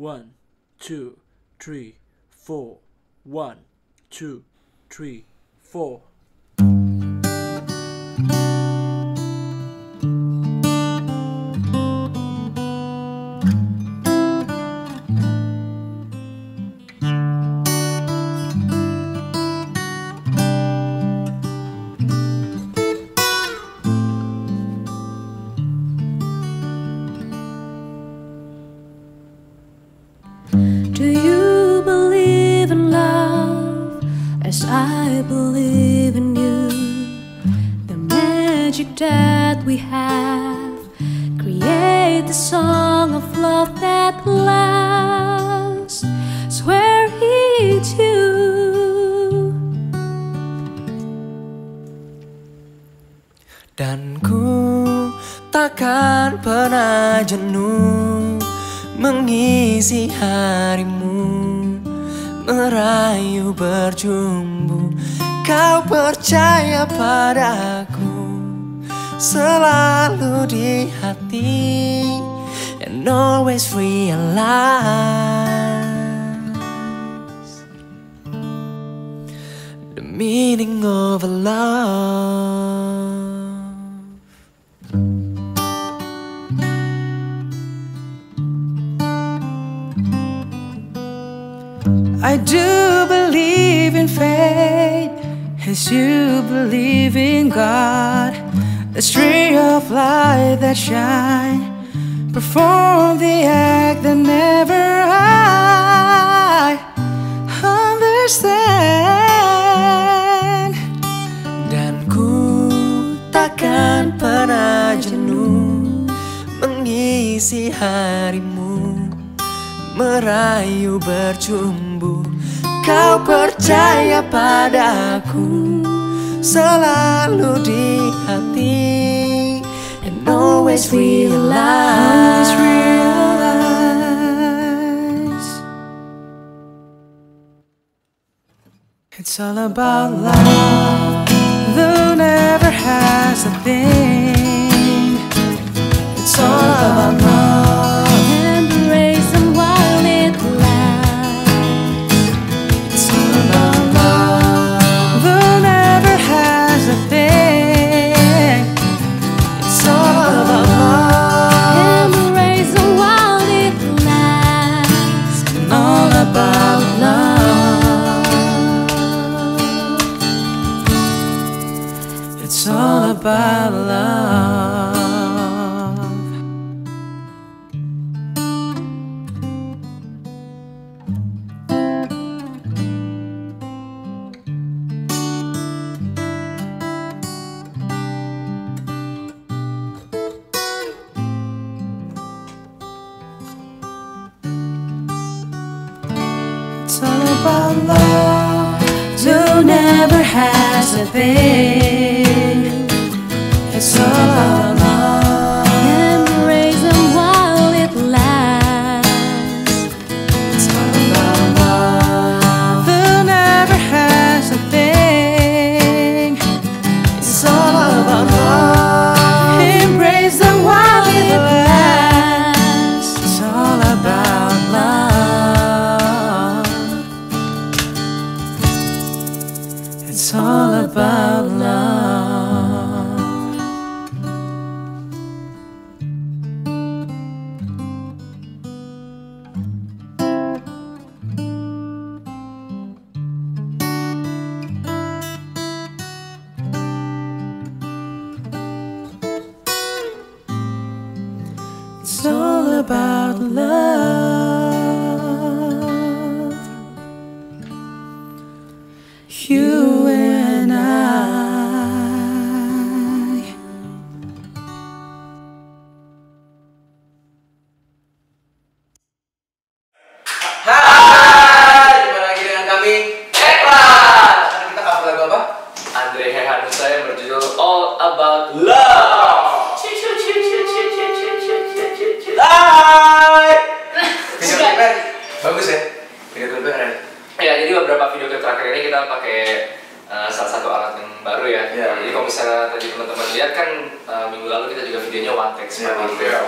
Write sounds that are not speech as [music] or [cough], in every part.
One, two, three, four. One, two, three, four. I believe in you? The magic that we have create the song of love that lasts. Swear it's you. Dan ku takkan pernah jenuh Mengisi harimu Merayu berjumbu. Kau percaya padaku Selalu di hati And always realize. The meaning of love I do believe in fate as you believe in God. A string of light that shine, perform the act that never I understand. Dan ku takkan pernah jenuh mengisi harimu merayu bercumbu Kau percaya padaku Selalu di hati And always realize, realize It's all about love Though never has a thing. It's all about love It's all about love. It's all about love. Who never has a thing. It's all about love. It's all about love. Andre Hehanusa yang berjudul All About Love. Hai. Video klipnya bagus ya. Video klipnya keren. Ya, jadi beberapa video klip terakhir ini kita pakai uh, salah satu alat yang baru ya. Iya. Jadi kalau misalnya tadi teman-teman lihat kan uh, minggu lalu kita juga videonya one take seperti itu. Iya,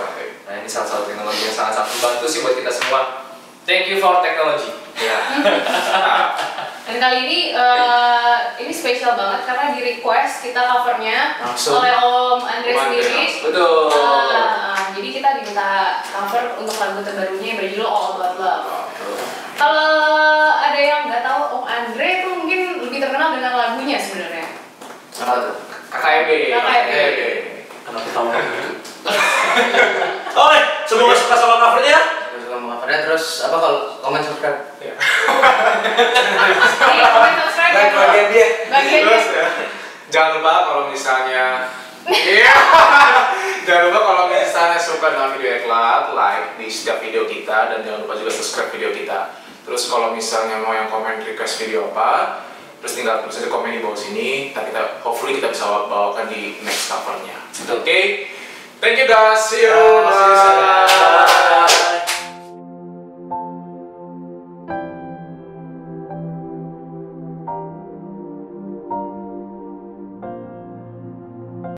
Nah ini salah satu teknologi yang sangat sangat membantu sih buat kita semua Thank you for technology. Ya. Nah, Dan kali ini eh, ini spesial banget karena di request kita covernya Langsung. oleh Om Andre sendiri. Betul. Ah, jadi kita diminta cover untuk lagu terbarunya yang berjudul All About Love. Kalau ada yang nggak tahu Om Andre itu mungkin lebih terkenal dengan lagunya sebenarnya. Apa tuh? KKB. KKB. Kenapa tahu? [laughs] oh, sebelum masuk ke sama covernya, covernya terus apa kalau komen subscribe? Iya, [laughs] komen subscribe ya. Bagian dia. Bagian Terus ya, jangan lupa kalau misalnya Iya. [laughs] jangan lupa kalau misalnya suka dengan video Eklat, like di setiap video kita dan jangan lupa juga subscribe video kita. Terus kalau misalnya mau yang komen request video apa, terus tinggal tulis aja komen di bawah sini. Ntar kita hopefully kita bisa bawakan di next covernya. Oke. Thank you guys. See you. Ya, see you, see you. Bye.